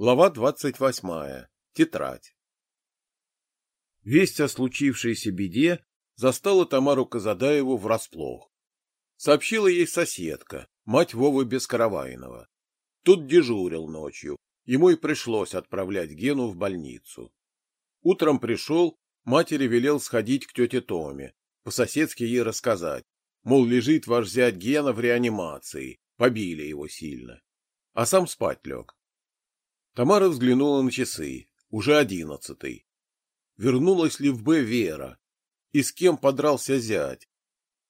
Глава двадцать восьмая. Тетрадь. Весть о случившейся беде застала Тамару Казадаеву врасплох. Сообщила ей соседка, мать Вовы Бескаравайнова. Тут дежурил ночью, ему и пришлось отправлять Гену в больницу. Утром пришел, матери велел сходить к тете Томе, по-соседски ей рассказать, мол, лежит ваш зять Гена в реанимации, побили его сильно. А сам спать лег. Тамара взглянула на часы. Уже одиннадцатый. Вернулась ли в Б Вера? И с кем подрался зять?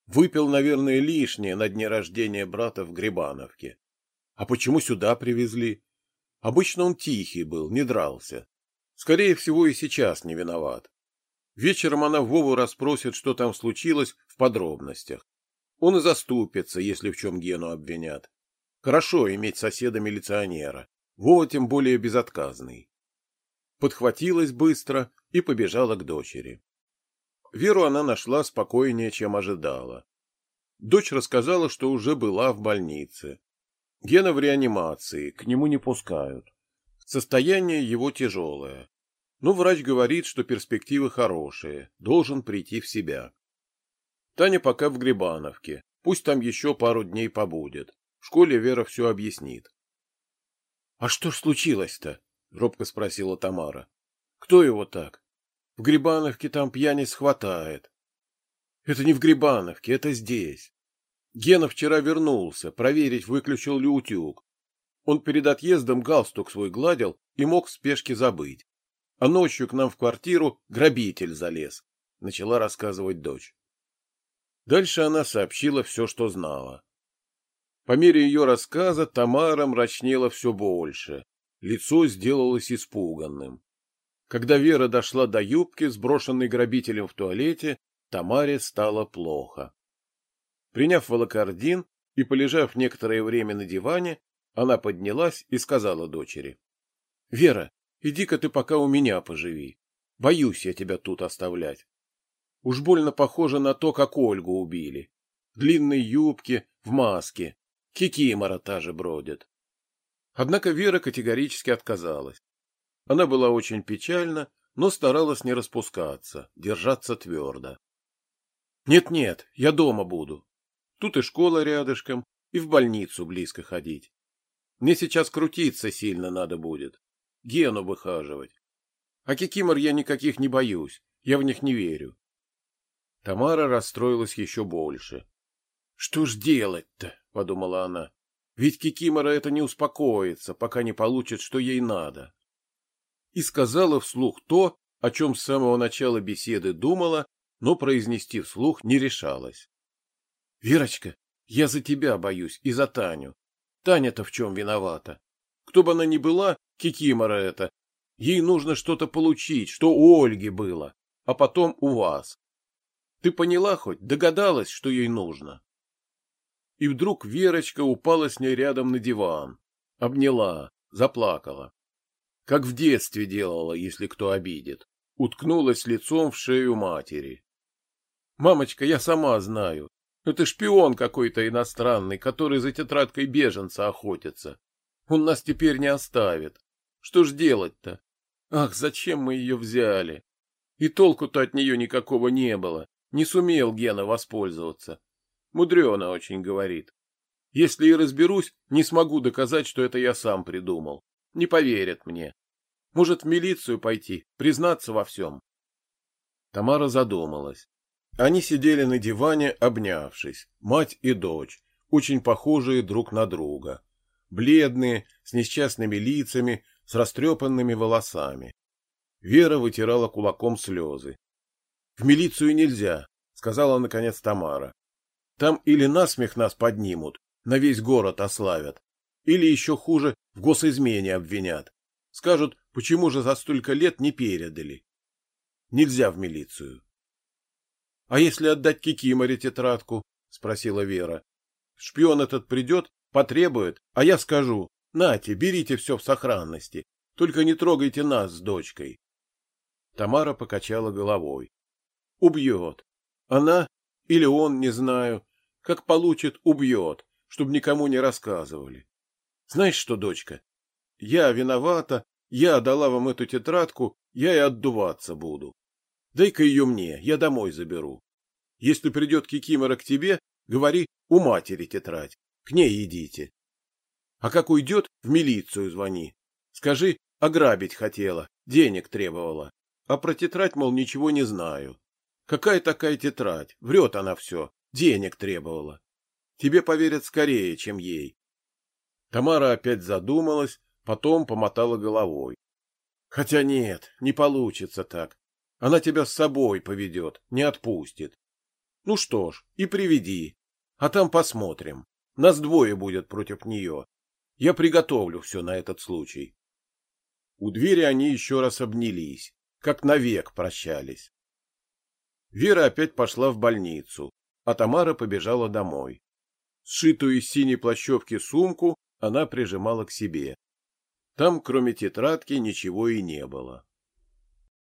Выпил, наверное, лишнее на дне рождения брата в Грибановке. А почему сюда привезли? Обычно он тихий был, не дрался. Скорее всего, и сейчас не виноват. Вечером она Вову расспросит, что там случилось, в подробностях. Он и заступится, если в чем Гену обвинят. Хорошо иметь соседа-милиционера. Вова тем более безотказный. Подхватилась быстро и побежала к дочери. Веру она нашла спокойнее, чем ожидала. Дочь рассказала, что уже была в больнице. Гена в реанимации, к нему не пускают. Состояние его тяжелое. Но врач говорит, что перспективы хорошие, должен прийти в себя. Таня пока в Грибановке, пусть там еще пару дней побудет. В школе Вера все объяснит. — А что ж случилось-то? — робко спросила Тамара. — Кто его так? В Грибановке там пьяниц хватает. — Это не в Грибановке, это здесь. Гена вчера вернулся, проверить, выключил ли утюг. Он перед отъездом галстук свой гладил и мог в спешке забыть. А ночью к нам в квартиру грабитель залез, — начала рассказывать дочь. Дальше она сообщила все, что знала. По мере ее рассказа Тамара мрачнела все больше. Лицо сделалось испуганным. Когда Вера дошла до юбки, сброшенной грабителем в туалете, Тамаре стало плохо. Приняв волокордин и полежав некоторое время на диване, она поднялась и сказала дочери. — Вера, иди-ка ты пока у меня поживи. Боюсь я тебя тут оставлять. Уж больно похоже на то, как Ольгу убили. В длинной юбке, в маске. Кикимора та же бродит. Однако Вера категорически отказалась. Она была очень печальна, но старалась не распускаться, держаться твердо. «Нет-нет, я дома буду. Тут и школа рядышком, и в больницу близко ходить. Мне сейчас крутиться сильно надо будет, Гену выхаживать. А кикимор я никаких не боюсь, я в них не верю». Тамара расстроилась еще больше. «Что ж делать-то?» — подумала она. «Ведь Кикимора это не успокоится, пока не получит, что ей надо». И сказала вслух то, о чем с самого начала беседы думала, но произнести вслух не решалась. «Верочка, я за тебя боюсь и за Таню. Таня-то в чем виновата? Кто бы она ни была, Кикимора это, ей нужно что-то получить, что у Ольги было, а потом у вас. Ты поняла хоть, догадалась, что ей нужно?» И вдруг Верочка упала с ней рядом на диван, обняла, заплакала. Как в детстве делала, если кто обидит. Уткнулась лицом в шею матери. «Мамочка, я сама знаю. Это шпион какой-то иностранный, который за тетрадкой беженца охотится. Он нас теперь не оставит. Что ж делать-то? Ах, зачем мы ее взяли? И толку-то от нее никакого не было. Не сумел Гена воспользоваться. Мудрено очень говорит. Если и разберусь, не смогу доказать, что это я сам придумал. Не поверят мне. Может, в милицию пойти, признаться во всем. Тамара задумалась. Они сидели на диване, обнявшись, мать и дочь, очень похожие друг на друга. Бледные, с несчастными лицами, с растрепанными волосами. Вера вытирала кулаком слезы. — В милицию нельзя, — сказала наконец Тамара. Там или насмех нас поднимут, на весь город ославят, или еще хуже, в госизмене обвинят. Скажут, почему же за столько лет не передали. Нельзя в милицию. — А если отдать Кикиморе тетрадку? — спросила Вера. — Шпион этот придет, потребует, а я скажу, нате, берите все в сохранности, только не трогайте нас с дочкой. Тамара покачала головой. — Убьет. Она или он, не знаю, как получит, убьет, чтобы никому не рассказывали. Знаешь что, дочка, я виновата, я дала вам эту тетрадку, я и отдуваться буду. Дай-ка ее мне, я домой заберу. Если придет Кикимора к тебе, говори, у матери тетрадь, к ней идите. А как уйдет, в милицию звони. Скажи, ограбить хотела, денег требовала. А про тетрадь, мол, ничего не знаю. Какая такая тетрадь? Врет она все, денег требовала. Тебе поверят скорее, чем ей. Тамара опять задумалась, потом помотала головой. Хотя нет, не получится так. Она тебя с собой поведет, не отпустит. Ну что ж, и приведи. А там посмотрим. Нас двое будет против нее. Я приготовлю все на этот случай. У двери они еще раз обнялись, как навек прощались. Вера опять пошла в больницу, а Тамара побежала домой. Сшитую из синей плащевки сумку она прижимала к себе. Там, кроме тетрадки, ничего и не было.